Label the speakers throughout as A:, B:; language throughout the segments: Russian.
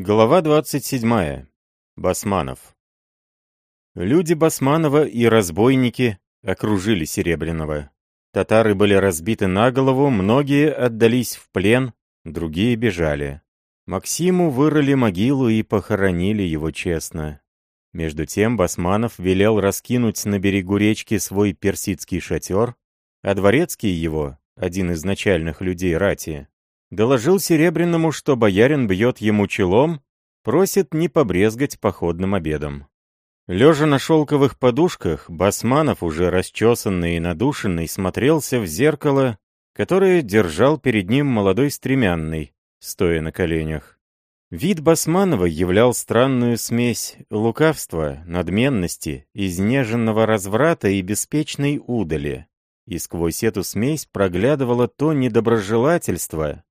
A: Глава 27. Басманов. Люди Басманова и разбойники окружили Серебряного. Татары были разбиты на голову, многие отдались в плен, другие бежали. Максиму вырыли могилу и похоронили его честно. Между тем Басманов велел раскинуть на берегу речки свой персидский шатер, а дворецкий его, один из начальных людей рати, Доложил Серебряному, что боярин бьет ему челом, просит не побрезгать походным обедом. Лежа на шелковых подушках, Басманов, уже расчесанный и надушенный, смотрелся в зеркало, которое держал перед ним молодой стремянный, стоя на коленях. Вид Басманова являл странную смесь лукавства, надменности, изнеженного разврата и беспечной удали. И сквозь эту смесь проглядывало то недоброжелательство,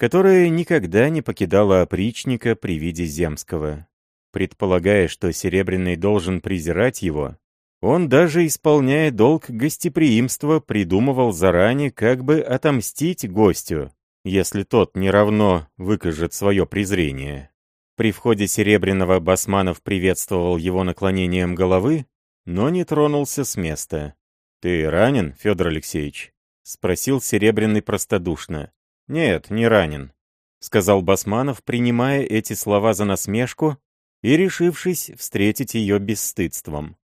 A: которая никогда не покидала опричника при виде Земского. Предполагая, что Серебряный должен презирать его, он, даже исполняя долг гостеприимства, придумывал заранее, как бы отомстить гостю, если тот не равно выкажет свое презрение. При входе Серебряного Басманов приветствовал его наклонением головы, но не тронулся с места. «Ты ранен, Федор Алексеевич?» — спросил Серебряный простодушно. «Нет, не ранен», — сказал Басманов, принимая эти слова за насмешку и решившись встретить ее бесстыдством.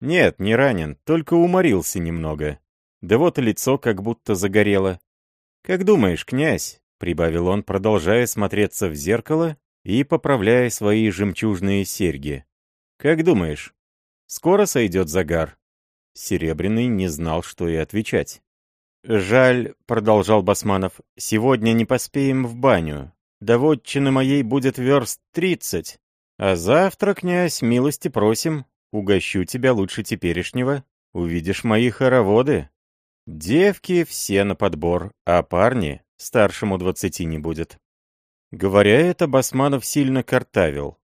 A: «Нет, не ранен, только уморился немного. Да вот лицо как будто загорело. Как думаешь, князь?» — прибавил он, продолжая смотреться в зеркало и поправляя свои жемчужные серьги. «Как думаешь, скоро сойдет загар?» Серебряный не знал, что и отвечать. «Жаль», — продолжал Басманов, — «сегодня не поспеем в баню. До вотчины моей будет верст тридцать. А завтра, князь, милости просим, угощу тебя лучше теперешнего. Увидишь мои хороводы. Девки все на подбор, а парни старшему двадцати не будет». Говоря это, Басманов сильно картавил.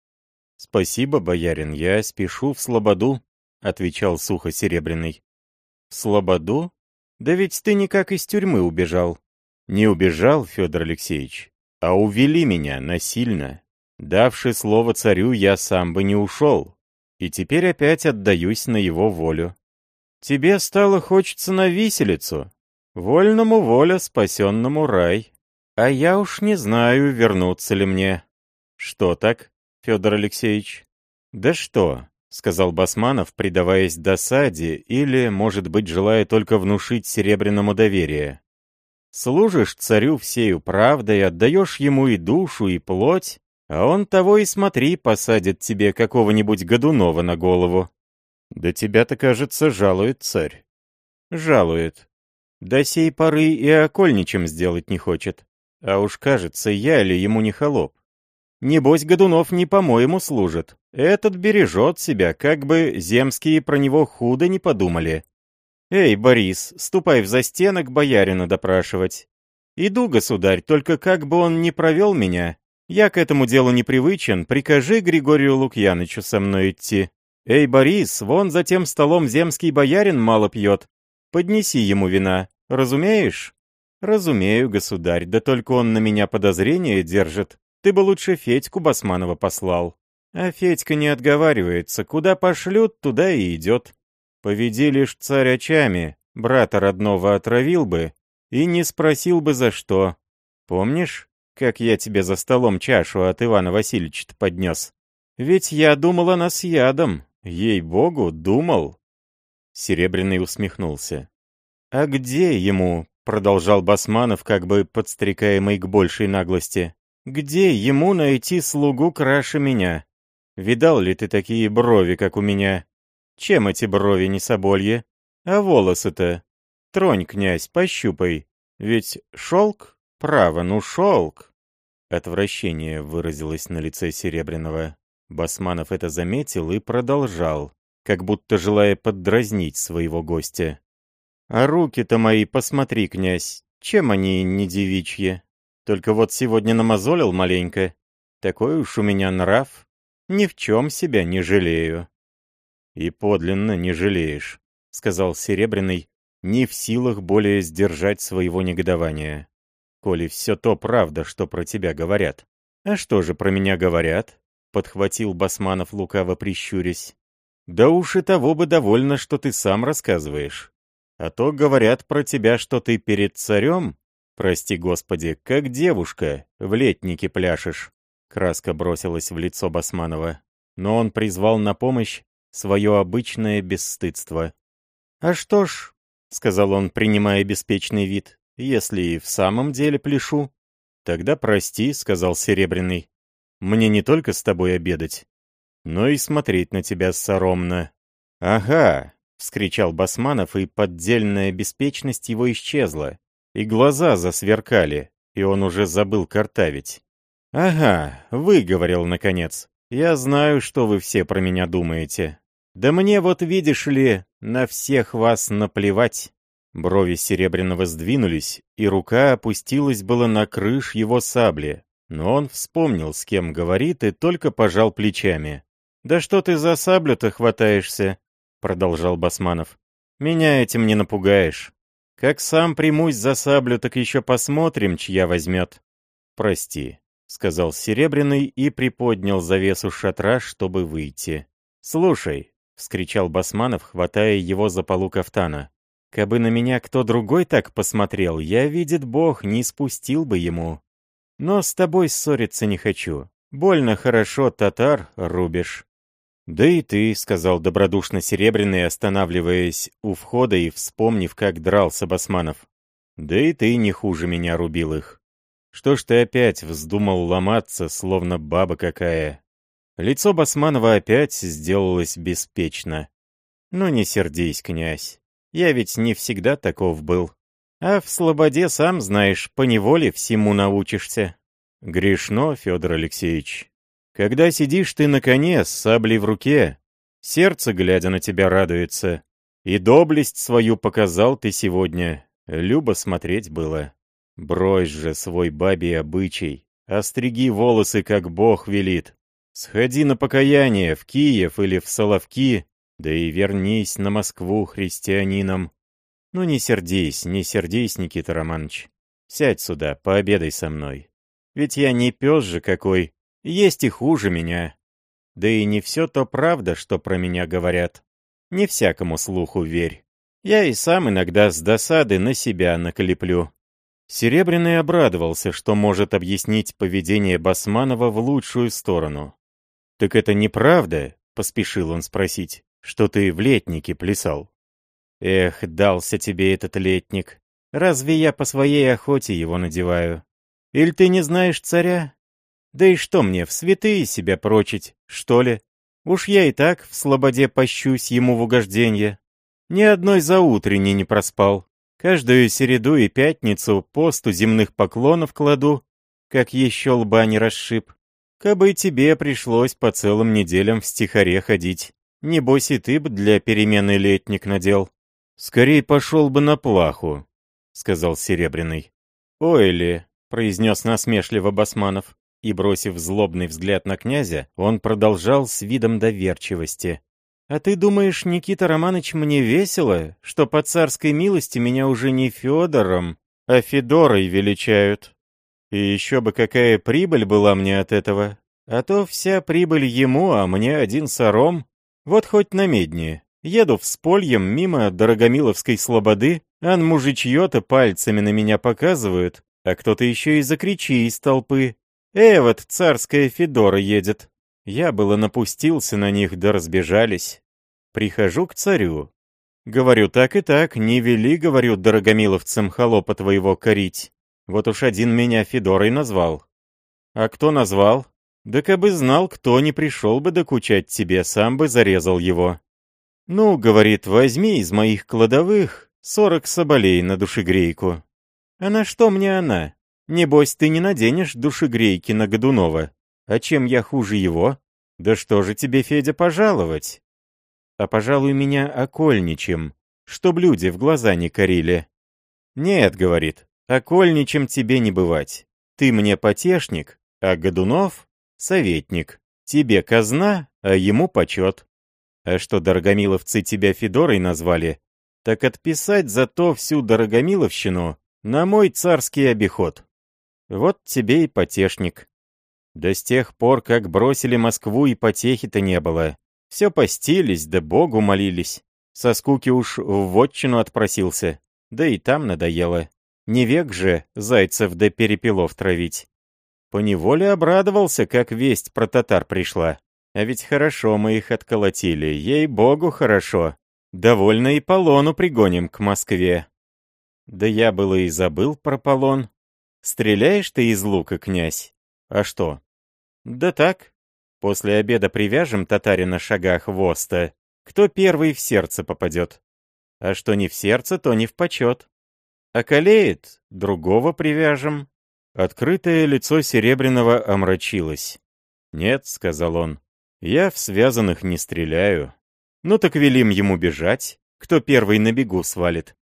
A: «Спасибо, боярин, я спешу в Слободу», — отвечал сухо Серебряный. «В Слободу?» Да ведь ты никак из тюрьмы убежал. Не убежал, Федор Алексеевич, а увели меня насильно. Давши слово царю, я сам бы не ушел. И теперь опять отдаюсь на его волю. Тебе стало хочется на виселицу. Вольному воля, спасенному рай. А я уж не знаю, вернуться ли мне. Что так, Федор Алексеевич? Да что, — сказал Басманов, предаваясь досаде или, может быть, желая только внушить Серебряному доверие. «Служишь царю всею правдой, отдаешь ему и душу, и плоть, а он того и смотри, посадит тебе какого-нибудь Годунова на голову». «Да тебя-то, кажется, жалует царь». «Жалует. До сей поры и окольничем сделать не хочет. А уж кажется, я ли ему не холоп. Небось, Годунов не по-моему служит. Этот бережет себя, как бы земские про него худо не подумали. Эй, Борис, ступай в застенок боярина допрашивать. Иду, государь, только как бы он не провел меня. Я к этому делу непривычен, прикажи Григорию Лукьянычу со мной идти. Эй, Борис, вон за тем столом земский боярин мало пьет. Поднеси ему вина, разумеешь? Разумею, государь, да только он на меня подозрение держит. Ты бы лучше Федьку Басманова послал. А Федька не отговаривается, куда пошлют, туда и идет. Поведи лишь царь очами, брата родного отравил бы и не спросил бы за что. Помнишь, как я тебе за столом чашу от Ивана Васильевича поднес? Ведь я думал она с ядом, ей-богу, думал. Серебряный усмехнулся. «А где ему?» — продолжал Басманов, как бы подстрекаемый к большей наглости. Где ему найти слугу краше меня? Видал ли ты такие брови, как у меня? Чем эти брови не соболье? А волосы-то? Тронь, князь, пощупай. Ведь шелк? Право, ну шелк. Отвращение выразилось на лице Серебряного. Басманов это заметил и продолжал, как будто желая поддразнить своего гостя. «А руки-то мои, посмотри, князь, чем они не девичьи?» Только вот сегодня намазолил маленько. Такой уж у меня нрав. Ни в чем себя не жалею. И подлинно не жалеешь, — сказал Серебряный, не в силах более сдержать своего негодования. Коли все то правда, что про тебя говорят. «А что же про меня говорят?» — подхватил Басманов, лукаво прищурясь. «Да уж и того бы довольно, что ты сам рассказываешь. А то говорят про тебя, что ты перед царем, прости господи, как девушка, в летнике пляшешь». Краска бросилась в лицо Басманова, но он призвал на помощь свое обычное бесстыдство. «А что ж», — сказал он, принимая беспечный вид, — «если и в самом деле пляшу». «Тогда прости», — сказал Серебряный. «Мне не только с тобой обедать, но и смотреть на тебя соромно». «Ага», — вскричал Басманов, и поддельная беспечность его исчезла, и глаза засверкали, и он уже забыл картавить. «Ага, выговорил, наконец. Я знаю, что вы все про меня думаете. Да мне вот, видишь ли, на всех вас наплевать». Брови Серебряного сдвинулись, и рука опустилась было на крыш его сабли. Но он вспомнил, с кем говорит, и только пожал плечами. «Да что ты за саблю-то хватаешься?» — продолжал Басманов. «Меня этим не напугаешь. Как сам примусь за саблю, так еще посмотрим, чья возьмет. Прости». — сказал Серебряный и приподнял завесу шатра, чтобы выйти. «Слушай», — вскричал Басманов, хватая его за полу кафтана, «кабы на меня кто другой так посмотрел, я, видит Бог, не спустил бы ему. Но с тобой ссориться не хочу. Больно хорошо татар рубишь». «Да и ты», — сказал добродушно Серебряный, останавливаясь у входа и вспомнив, как дрался Басманов. «Да и ты не хуже меня рубил их». Что ж ты опять вздумал ломаться, словно баба какая? Лицо Басманова опять сделалось беспечно. Ну не сердись, князь. Я ведь не всегда таков был. А в слободе, сам знаешь, поневоле всему научишься. Грешно, Федор Алексеевич. Когда сидишь ты на коне с саблей в руке, сердце, глядя на тебя, радуется. И доблесть свою показал ты сегодня. Любо смотреть было. Брось же свой бабий обычай, остриги волосы, как Бог велит. Сходи на покаяние в Киев или в Соловки, да и вернись на Москву христианином. Ну не сердись, не сердись, Никита Романович. Сядь сюда, пообедай со мной. Ведь я не пес же какой, есть и хуже меня. Да и не все то правда, что про меня говорят. Не всякому слуху верь. Я и сам иногда с досады на себя наколеплю. Серебряный обрадовался, что может объяснить поведение Басманова в лучшую сторону. «Так это неправда?» — поспешил он спросить, «что ты в летнике плясал?» «Эх, дался тебе этот летник. Разве я по своей охоте его надеваю? Или ты не знаешь царя? Да и что мне, в святые себя прочить, что ли? Уж я и так в слободе пощусь ему в угожденье. Ни одной заутренней не проспал. Каждую середу и пятницу посту земных поклонов кладу, как еще лба не расшиб. Кабы тебе пришлось по целым неделям в стихаре ходить. Небось и ты б для перемены летник надел. Скорей пошел бы на плаху, — сказал Серебряный. Ой ли, — произнес насмешливо Басманов, и, бросив злобный взгляд на князя, он продолжал с видом доверчивости. «А ты думаешь, Никита Романович, мне весело, что по царской милости меня уже не Федором, а Федорой величают? И еще бы какая прибыль была мне от этого. А то вся прибыль ему, а мне один сором. Вот хоть на медне. Еду в спольем мимо Дорогомиловской слободы, ан мужичье-то пальцами на меня показывают, а кто-то еще и закричи из толпы. «Э, вот царская Федора едет!» Я было напустился на них, да разбежались. Прихожу к царю. Говорю, так и так, не вели, говорю, дорогомиловцам холопа твоего корить. Вот уж один меня Федорой назвал. А кто назвал? Да кабы знал, кто не пришел бы докучать тебе, сам бы зарезал его. Ну, говорит, возьми из моих кладовых сорок соболей на душегрейку. А на что мне она? Небось, ты не наденешь душегрейки на Годунова. А чем я хуже его? Да что же тебе, Федя, пожаловать? А пожалуй, меня окольничем, чтоб люди в глаза не корили. Нет, говорит, окольничем тебе не бывать. Ты мне потешник, а Годунов — советник. Тебе казна, а ему почет. А что дорогомиловцы тебя Федорой назвали, так отписать за то всю дорогомиловщину на мой царский обиход. Вот тебе и потешник. Да с тех пор, как бросили Москву, и потехи-то не было. Все постились, да Богу молились. Со скуки уж в вотчину отпросился. Да и там надоело. Не век же зайцев да перепелов травить. Поневоле обрадовался, как весть про татар пришла. А ведь хорошо мы их отколотили, ей-богу, хорошо. Довольно и полону пригоним к Москве. Да я было и забыл про полон. Стреляешь ты из лука, князь? А что? Да так. После обеда привяжем татарина шагах воста. Кто первый в сердце попадет? А что не в сердце, то не в почет. Околеет, другого привяжем. Открытое лицо Серебряного омрачилось. «Нет», — сказал он, — «я в связанных не стреляю. Ну так велим ему бежать, кто первый на бегу свалит.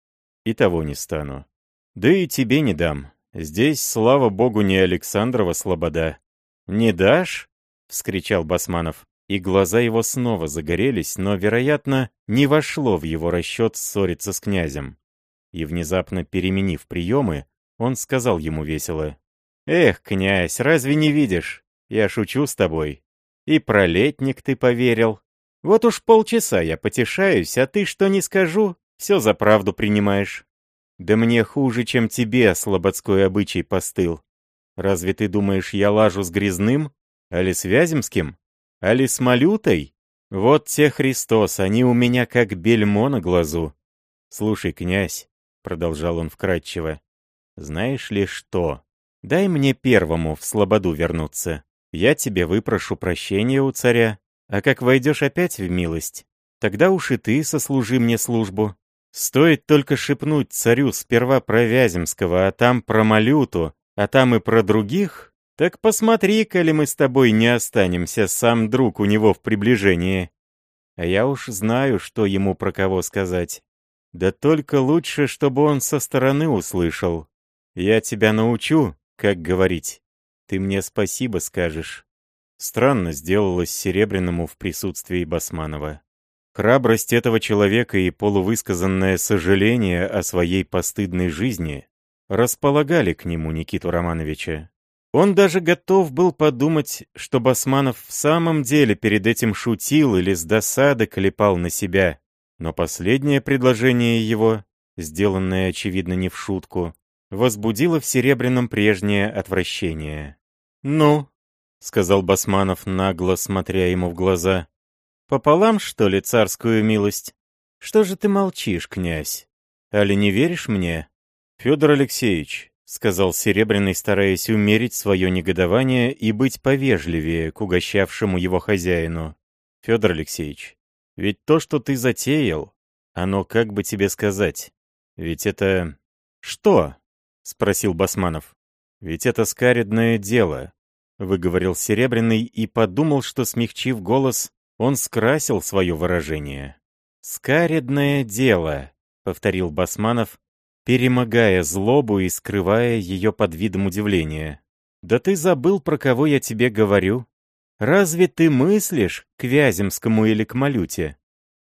A: И того не стану. Да и тебе не дам. Здесь, слава богу, не Александрова слобода. Не дашь?» — вскричал Басманов. И глаза его снова загорелись, но, вероятно, не вошло в его расчет ссориться с князем. И внезапно переменив приемы, он сказал ему весело. «Эх, князь, разве не видишь? Я шучу с тобой. И про летник ты поверил. Вот уж полчаса я потешаюсь, а ты что не скажу, все за правду принимаешь. Да мне хуже, чем тебе слободской обычай постыл. Разве ты думаешь, я лажу с Грязным? Али с Вяземским? Али с Малютой? Вот те Христос, они у меня как бельмо на глазу. Слушай, князь, — продолжал он вкратчиво, — знаешь ли что? Дай мне первому в слободу вернуться. Я тебе выпрошу прощения у царя, а как войдешь опять в милость, тогда уж и ты сослужи мне службу. Стоит только шепнуть царю сперва про Вяземского, а там про Малюту, а там и про других, так посмотри, коли мы с тобой не останемся, сам друг у него в приближении. А я уж знаю, что ему про кого сказать. Да только лучше, чтобы он со стороны услышал. Я тебя научу, как говорить? Ты мне спасибо скажешь. Странно сделалось Серебряному в присутствии Басманова. Храбрость этого человека и полувысказанное сожаление о своей постыдной жизни располагали к нему Никиту Романовича. Он даже готов был подумать, что Басманов в самом деле перед этим шутил или с досады клепал на себя. Но последнее предложение его, сделанное, очевидно, не в шутку, возбудило в Серебряном прежнее отвращение. «Ну», — сказал Басманов, нагло смотря ему в глаза, — «пополам, что ли, царскую милость? Что же ты молчишь, князь? Али не веришь мне?» «Федор Алексеевич», — сказал Серебряный, стараясь умерить свое негодование и быть повежливее к угощавшему его хозяину. «Федор Алексеевич, ведь то, что ты затеял, оно, как бы тебе сказать, ведь это... Что? — спросил Басманов. «Ведь это скаридное дело», — выговорил Серебряный и подумал, что, смягчив голос, он скрасил свое выражение. «Скаридное дело», — повторил Басманов, перемогая злобу и скрывая ее под видом удивления. «Да ты забыл, про кого я тебе говорю? Разве ты мыслишь к Вяземскому или к Малюте?»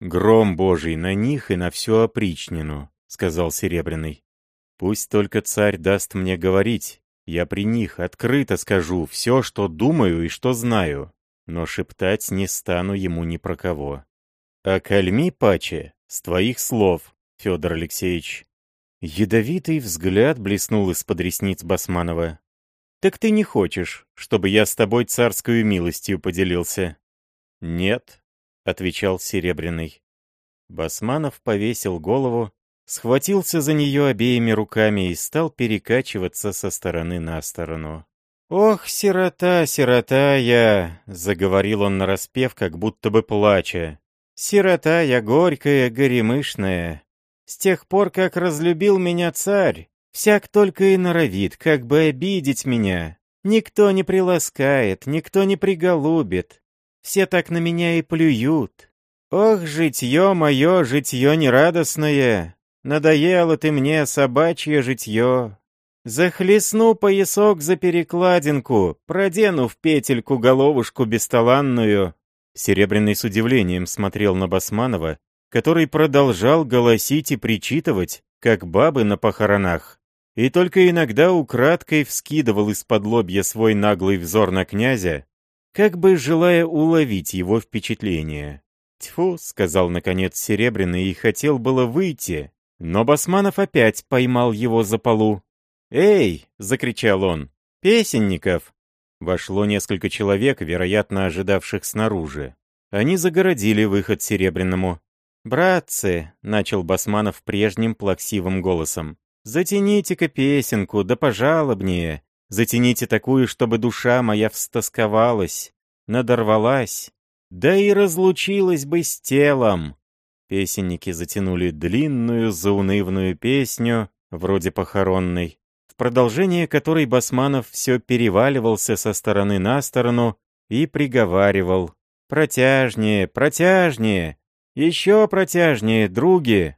A: «Гром божий на них и на всю опричнину», — сказал Серебряный. Пусть только царь даст мне говорить, я при них открыто скажу все, что думаю и что знаю, но шептать не стану ему ни про кого. А кальми паче, с твоих слов, Федор Алексеевич. Ядовитый взгляд блеснул из-под ресниц Басманова. «Так ты не хочешь, чтобы я с тобой царскую милостью поделился?» «Нет», — отвечал Серебряный. Басманов повесил голову схватился за нее обеими руками и стал перекачиваться со стороны на сторону. «Ох, сирота, сирота я!» — заговорил он нараспев, как будто бы плача. «Сирота я горькая, горемышная. С тех пор, как разлюбил меня царь, всяк только и норовит, как бы обидеть меня. Никто не приласкает, никто не приголубит. Все так на меня и плюют. Ох, житье мое, житье нерадостное, Надоело ты мне, собачье житье. Захлестну поясок за перекладинку, продену в петельку головушку бесталанную. Серебряный с удивлением смотрел на Басманова, который продолжал голосить и причитывать, как бабы на похоронах. и только иногда украдкой вскидывал из-под лобья свой наглый взор на князя, как бы желая уловить его впечатление. «Тьфу», — сказал наконец Серебряный и хотел было выйти, но Басманов опять поймал его за полу. «Эй!» — закричал он. «Песенников!» Вошло несколько человек, вероятно, ожидавших снаружи. Они загородили выход Серебряному. «Братцы!» — начал Басманов прежним плаксивым голосом. «Затяните-ка песенку, да пожалобнее. Затяните такую, чтобы душа моя встосковалась, надорвалась, да и разлучилась бы с телом». Песенники затянули длинную заунывную песню, вроде похоронной, в продолжение которой Басманов все переваливался со стороны на сторону и приговаривал «Протяжнее, протяжнее, еще протяжнее, други!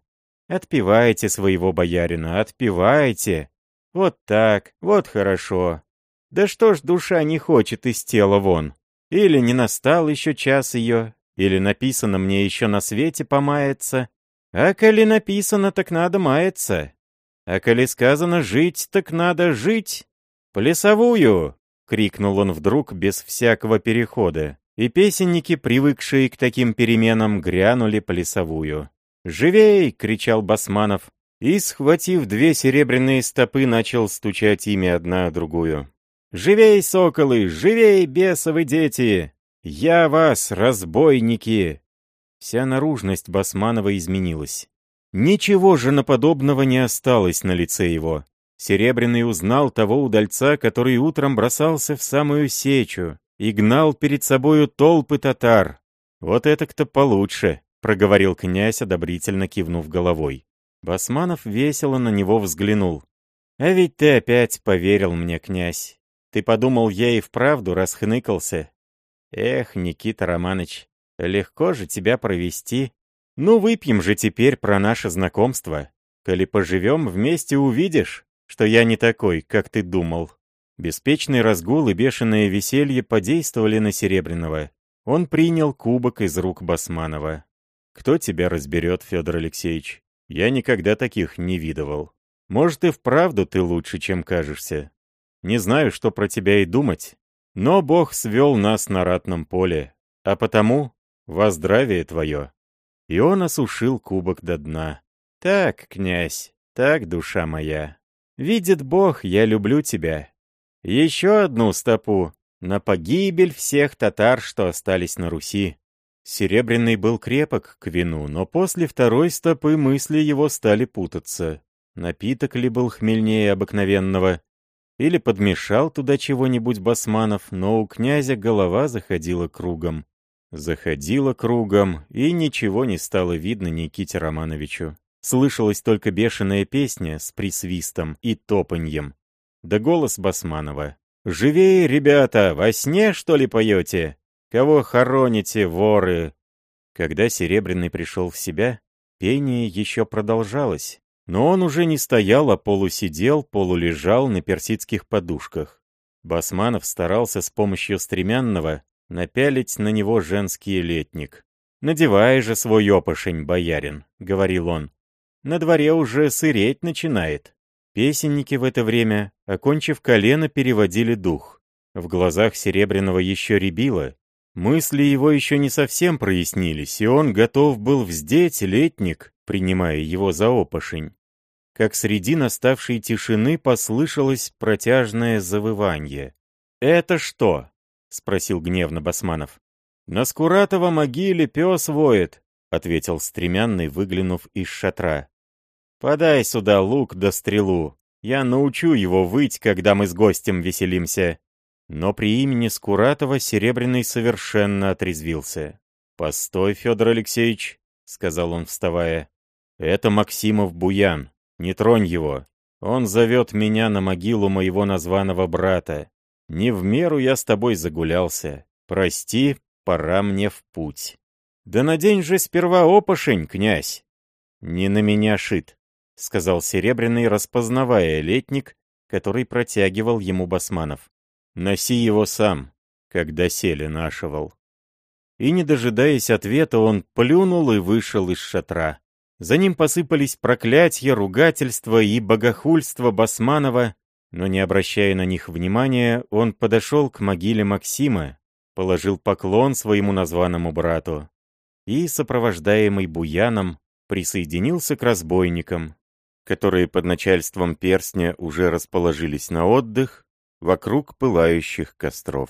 A: Отпевайте своего боярина, отпевайте! Вот так, вот хорошо! Да что ж душа не хочет из тела вон? Или не настал еще час ее, или написано мне еще на свете помаяться. А коли написано, так надо маяться. А коли сказано жить, так надо жить. Плясовую! крикнул он вдруг без всякого перехода. И песенники, привыкшие к таким переменам, грянули плясовую. «Живей!» — кричал Басманов. И, схватив две серебряные стопы, начал стучать ими одна о другую. «Живей, соколы! Живей, бесовы дети! «Я вас, разбойники!» Вся наружность Басманова изменилась. Ничего же наподобного не осталось на лице его. Серебряный узнал того удальца, который утром бросался в самую сечу и гнал перед собою толпы татар. «Вот это-то получше», — проговорил князь, одобрительно кивнув головой. Басманов весело на него взглянул. «А ведь ты опять поверил мне, князь. Ты подумал, я и вправду расхныкался, Эх, Никита Романович, легко же тебя провести. Ну, выпьем же теперь про наше знакомство. Коли поживем вместе, увидишь, что я не такой, как ты думал. Беспечный разгул и бешеное веселье подействовали на Серебряного. Он принял кубок из рук Басманова. «Кто тебя разберет, Федор Алексеевич? Я никогда таких не видывал. Может, и вправду ты лучше, чем кажешься. Не знаю, что про тебя и думать, но Бог свел нас на ратном поле, а потому во здравие твое. И он осушил кубок до дна. Так, князь, так, душа моя. Видит Бог, я люблю тебя. Еще одну стопу на погибель всех татар, что остались на Руси. Серебряный был крепок к вину, но после второй стопы мысли его стали путаться. Напиток ли был хмельнее обыкновенного, или подмешал туда чего-нибудь Басманов, но у князя голова заходила кругом. Заходила кругом, и ничего не стало видно Никите Романовичу. Слышалась только бешеная песня с присвистом и топаньем. Да голос Басманова. «Живее, ребята! Во сне, что ли, поете? Кого хороните, воры?» Когда Серебряный пришел в себя, пение еще продолжалось, но он уже не стоял, а полусидел, полулежал на персидских подушках. Басманов старался с помощью стремянного напялить на него женский летник. «Надевай же свой опошень, боярин», — говорил он. «На дворе уже сыреть начинает». Песенники в это время, окончив колено, переводили дух. В глазах Серебряного еще рябило. Мысли его еще не совсем прояснились, и он готов был вздеть летник, принимая его за опошень как среди наставшей тишины послышалось протяжное завывание. «Это что?» — спросил гневно Басманов. «На Скуратова могиле пес воет», — ответил стремянный, выглянув из шатра. «Подай сюда лук да стрелу. Я научу его выть, когда мы с гостем веселимся». Но при имени Скуратова Серебряный совершенно отрезвился. «Постой, Федор Алексеевич», — сказал он, вставая. «Это Максимов Буян. Не тронь его. Он зовет меня на могилу моего названного брата. Не в меру я с тобой загулялся. Прости, пора мне в путь. Да надень же сперва опошень, князь. Не на меня шит, — сказал Серебряный, распознавая летник, который протягивал ему Басманов. Носи его сам, когда сели нашивал. И, не дожидаясь ответа, он плюнул и вышел из шатра. За ним посыпались проклятия, ругательства и богохульство Басманова, но не обращая на них внимания, он подошел к могиле Максима, положил поклон своему названному брату и, сопровождаемый Буяном, присоединился к разбойникам, которые под начальством перстня уже расположились на отдых вокруг пылающих костров.